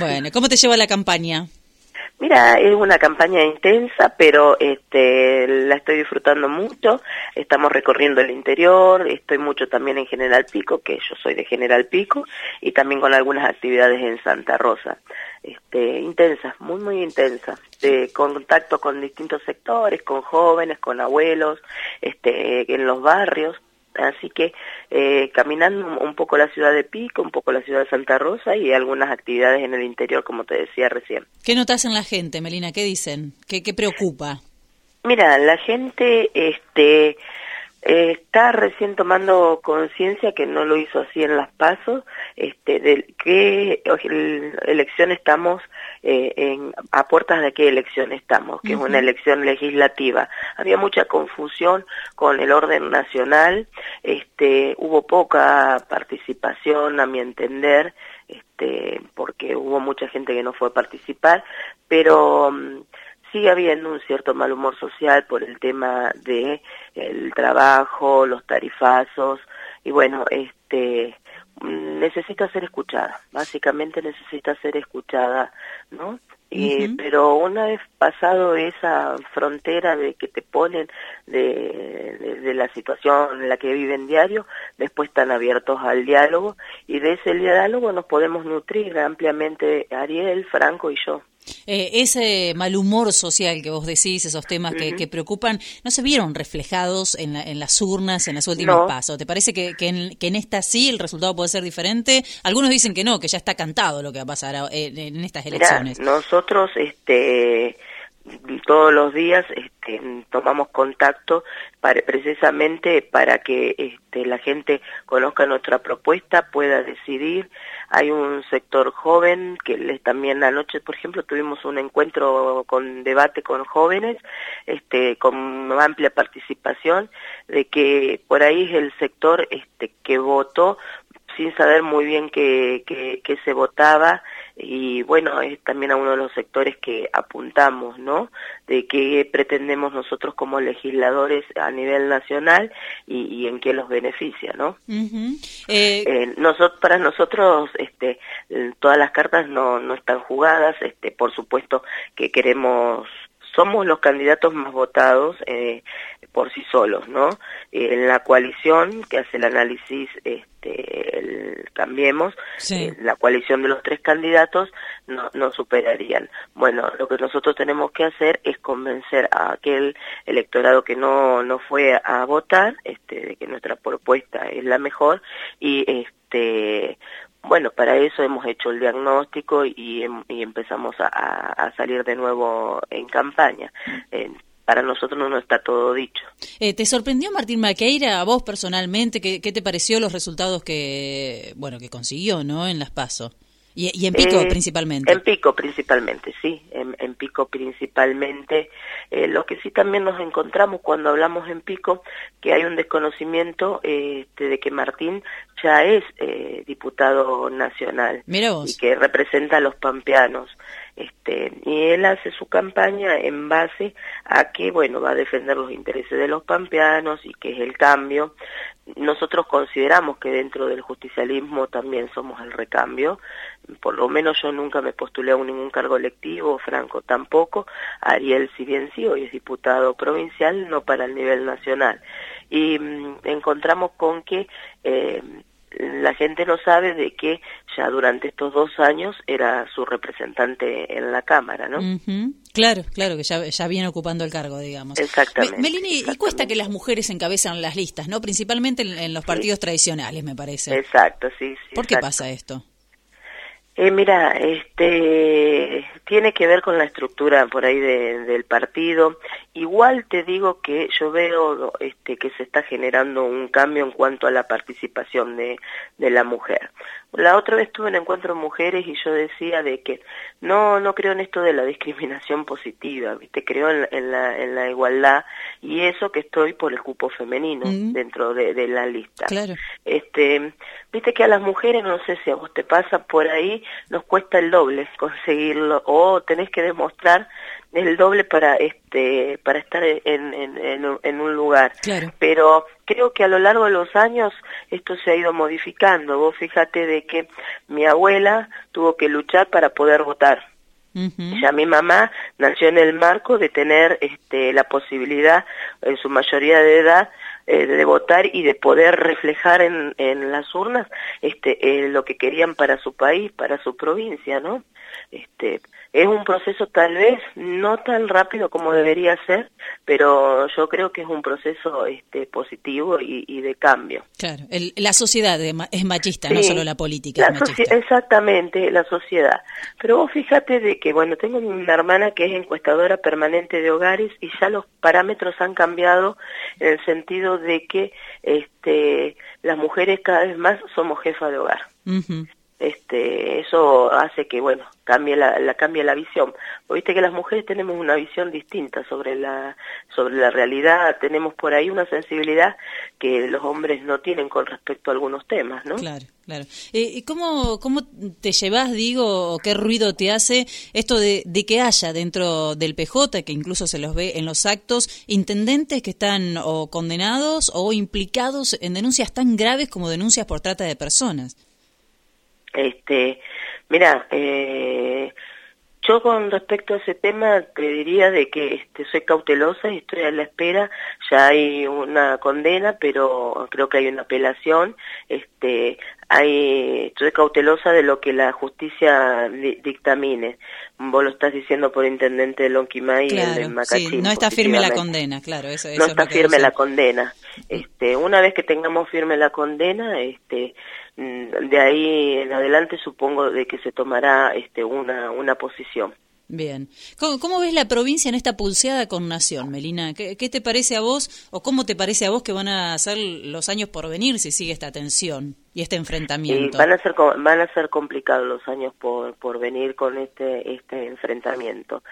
Bueno, ¿cómo te lleva la campaña? Mira, es una campaña intensa, pero este, la estoy disfrutando mucho. Estamos recorriendo el interior, estoy mucho también en General Pico, que yo soy de General Pico, y también con algunas actividades en Santa Rosa. Este, intensas, muy, muy intensas, de contacto con distintos sectores, con jóvenes, con abuelos, este, en los barrios, Así que eh, caminando un poco la ciudad de Pico, un poco la ciudad de Santa Rosa y algunas actividades en el interior, como te decía recién. ¿Qué notas en la gente, Melina? ¿Qué dicen? ¿Qué, qué preocupa? Mira, la gente este, eh, está recién tomando conciencia que no lo hizo así en las pasos, este, de qué elección estamos, eh, en, a puertas de qué elección estamos, que es una elección legislativa. Había mucha confusión con el orden nacional, este, hubo poca participación a mi entender, este, porque hubo mucha gente que no fue a participar, pero mm, sigue habiendo un cierto mal humor social por el tema de el trabajo, los tarifazos y bueno, este necesita ser escuchada, básicamente necesita ser escuchada, ¿no? Y, Pero una vez pasado esa frontera de que te ponen de, de, la situación en la que viven diario, después están abiertos al diálogo y de ese diálogo nos podemos nutrir ampliamente Ariel, Franco y yo. Eh, ese mal humor social que vos decís, esos temas que, preocupan, ¿no se vieron reflejados en, en las urnas, en los últimos pasos? ¿Te parece que, que, en, esta sí el resultado puede ser diferente? Algunos dicen que no, que ya está cantado lo que va a pasar eh, en, estas elecciones. nosotros, este todos los días este, tomamos contacto para, precisamente para que este, la gente conozca nuestra propuesta, pueda decidir. Hay un sector joven que les, también anoche, por ejemplo, tuvimos un encuentro con debate con jóvenes, este, con amplia participación, de que por ahí es el sector este, que votó sin saber muy bien qué, se votaba y bueno, es también a uno de los sectores que apuntamos, ¿no? De qué pretendemos nosotros como legisladores a nivel nacional y, en qué los beneficia, ¿no? Eh, eh, nosotros, para nosotros, este, todas las cartas no, no están jugadas, este, por supuesto que queremos somos los candidatos más votados eh, por sí solos, ¿no? en la coalición que hace el análisis este, Cambiemos, eh, la coalición de los tres candidatos no, no superarían. Bueno, lo que nosotros tenemos que hacer es convencer a aquel electorado que no, no fue a votar, este, de que nuestra propuesta es la mejor y este bueno, para eso hemos hecho el diagnóstico y, em, empezamos a, salir de nuevo en campaña. Para nosotros no está todo dicho. Eh, ¿Te sorprendió Martín Maqueira a vos personalmente? ¿Qué, ¿Qué, te pareció los resultados que bueno que consiguió no en las PASO? Y, en Pico eh, principalmente. En Pico principalmente, sí, en, Pico principalmente. Eh, lo que sí también nos encontramos cuando hablamos en Pico, que hay un desconocimiento este, de que Martín ya es eh, diputado nacional y que representa a los pampeanos. Este, y él hace su campaña en base a que, bueno, va a defender los intereses de los pampeanos y que es el cambio. Nosotros consideramos que dentro del justicialismo también somos el recambio. Por lo menos yo nunca me postulé a ningún cargo electivo, Franco tampoco. Ariel, si bien sí, hoy es diputado provincial, no para el nivel nacional. Y mm, encontramos con que eh, la gente no sabe de que ya durante estos dos años era su representante en la Cámara, ¿no? Claro, claro, que ya, ya, viene ocupando el cargo, digamos. Exactamente. Melini, y cuesta que las mujeres encabezan las listas, ¿no? Principalmente en, los partidos tradicionales, me parece. Exacto, sí, sí. ¿Por qué pasa esto? Eh, mira, este tiene que ver con la estructura por ahí del partido. Igual te digo que yo veo este, que se está generando un cambio en cuanto a la participación de, de la mujer. La otra vez tuve un encuentro de mujeres y yo decía de que no no creo en esto de la discriminación positiva, ¿viste? Creo en, la, en la igualdad y eso que estoy por el cupo femenino dentro de, de, la lista. Claro. Este, viste que a las mujeres, no sé si a vos te pasa por ahí, nos cuesta el doble conseguirlo o tenés que demostrar el doble para este para estar en, en, en, un lugar. Pero creo que a lo largo de los años esto se ha ido modificando. Vos fíjate de que mi abuela tuvo que luchar para poder votar. Ya mi mamá nació en el marco de tener este, la posibilidad, en su mayoría de edad, eh, de votar y de poder reflejar en, en las urnas este, eh, lo que querían para su país, para su provincia, ¿no? Este, es un proceso tal vez no tan rápido como debería ser, pero yo creo que es un proceso este, positivo y, de cambio. Claro, la sociedad es machista, no solo la política. exactamente, la sociedad. Pero vos fíjate de que, bueno, tengo una hermana que es encuestadora permanente de hogares y ya los parámetros han cambiado en el sentido de que este, las mujeres cada vez más somos jefa de hogar este eso hace que bueno cambie la, la cambie la visión. Viste que las mujeres tenemos una visión distinta sobre la sobre la realidad. Tenemos por ahí una sensibilidad que los hombres no tienen con respecto a algunos temas no claro claro. Eh, y cómo cómo te llevas digo o qué ruido te hace esto de, de que haya dentro del PJ que incluso se los ve en los actos intendentes que están o condenados o implicados en denuncias tan graves como denuncias por trata de personas este, mira, eh, yo con respecto a ese tema te diría de que este, soy cautelosa y estoy a la espera. Ya hay una condena, pero creo que hay una apelación. Este, hay, estoy cautelosa de lo que la justicia dictamine. Vos lo estás diciendo por intendente de Lonquimay y de Macachín. no está firme la condena, claro. Eso, no está firme la condena. Este, una vez que tengamos firme la condena, este, Mm, de ahí en adelante supongo de que se tomará este, una, una posición. Bien. ¿Cómo, ves la provincia en esta pulseada con Nación, Melina? ¿Qué, te parece a vos o cómo te parece a vos que van a ser los años por venir si sigue esta tensión y este enfrentamiento? van a ser van a ser complicados los años por, por venir con este este enfrentamiento.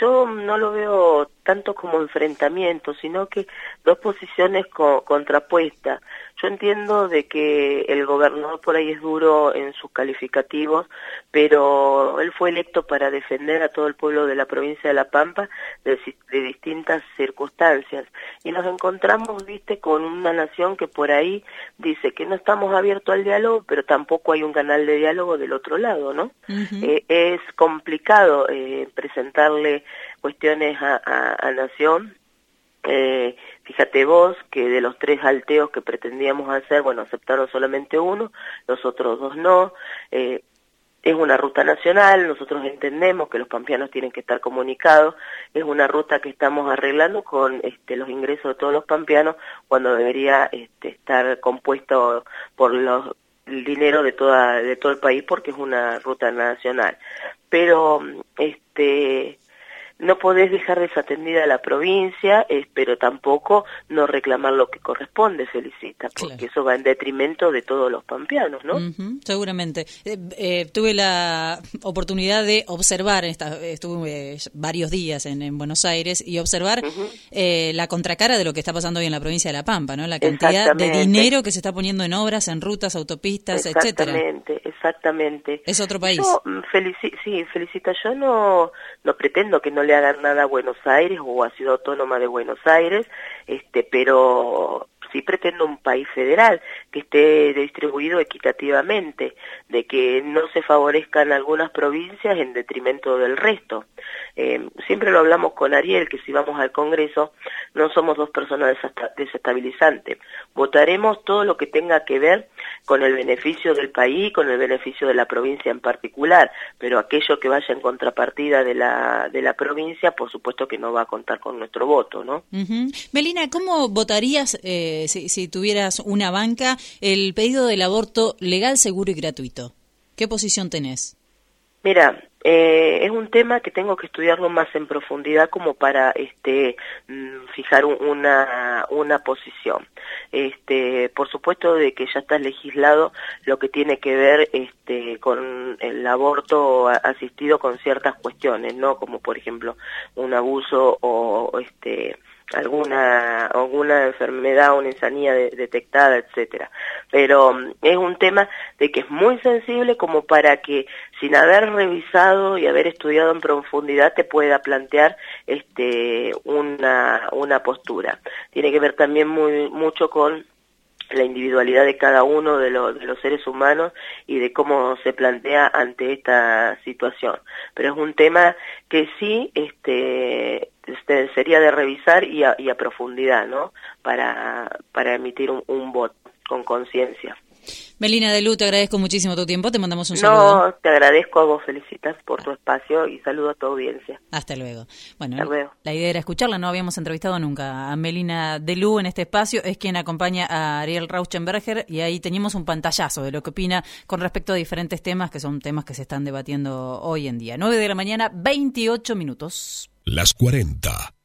Yo no lo veo tanto como enfrentamiento, sino que dos posiciones contrapuestas. Yo entiendo de que el gobernador por ahí es duro en sus calificativos, pero él fue electo para defender a todo el pueblo de la provincia de La Pampa de, distintas circunstancias. Y nos encontramos, viste, con una nación que por ahí dice que no estamos abiertos al diálogo, pero tampoco hay un canal de diálogo del otro lado, ¿no? Eh, es complicado eh, presentarle cuestiones a, a, Nación. Eh, fíjate vos que de los tres alteos que pretendíamos hacer, bueno, aceptaron solamente uno, los otros dos no. Eh, es una ruta nacional, nosotros entendemos que los pampeanos tienen que estar comunicados, es una ruta que estamos arreglando con este, los ingresos de todos los pampeanos cuando debería este, estar compuesto por los el dinero de toda de todo el país porque es una ruta nacional pero este no podés dejar desatendida la provincia, eh, pero tampoco no reclamar lo que corresponde, Felicita, porque eso va en detrimento de todos los pampeanos, ¿no? seguramente. Eh, eh, tuve la oportunidad de observar, esta, estuve varios días en, Buenos Aires, y observar la contracara de lo que está pasando hoy en la provincia de La Pampa, ¿no? La cantidad de dinero que se está poniendo en obras, en rutas, autopistas, etcétera. Exactamente, exactamente. Es otro país. Mm, sí, Felicita, yo no, no pretendo que no le hagan nada a Buenos Aires o a Ciudad Autónoma de Buenos Aires, este, pero sí pretendo un país federal que esté distribuido equitativamente, de que no se favorezcan algunas provincias en detrimento del resto. Eh, siempre lo hablamos con Ariel, que si vamos al Congreso no somos dos personas desestabilizantes. Votaremos todo lo que tenga que ver con el beneficio del país, con el beneficio de la provincia en particular, pero aquello que vaya en contrapartida de la, de la provincia, por supuesto que no va a contar con nuestro voto, ¿no? Melina, ¿cómo votarías eh, si, si tuvieras una banca el pedido del aborto legal, seguro y gratuito? ¿Qué posición tenés? Mira, eh, es un tema que tengo que estudiarlo más en profundidad como para este mm, fijar una, una posición. Este, por supuesto de que ya está legislado lo que tiene que ver este, con el aborto asistido con ciertas cuestiones, ¿no? Como por ejemplo un abuso o este alguna alguna enfermedad una insanía detectada etcétera. Pero mm, es un tema de que es muy sensible como para que sin haber revisado y haber estudiado en profundidad te pueda plantear este una una postura. Tiene que ver también muy mucho con la individualidad de cada uno de, los de los seres humanos y de cómo se plantea ante esta situación. Pero es un tema que sí este, este sería de revisar y a, y a profundidad, ¿no? Para, para emitir un, un voto con conciencia. Melina de Lu, te agradezco muchísimo tu tiempo, te mandamos un saludo. No, te agradezco a vos, felicitas por tu espacio y saludo a tu audiencia. Hasta luego. Bueno, la idea era escucharla, no habíamos entrevistado nunca a Melina de Lu en este espacio, es quien acompaña a Ariel Rauschenberger y ahí teníamos un pantallazo de lo que opina con respecto a diferentes temas que son temas que se están debatiendo hoy en día. 9 de la mañana, 28 minutos. Las 40.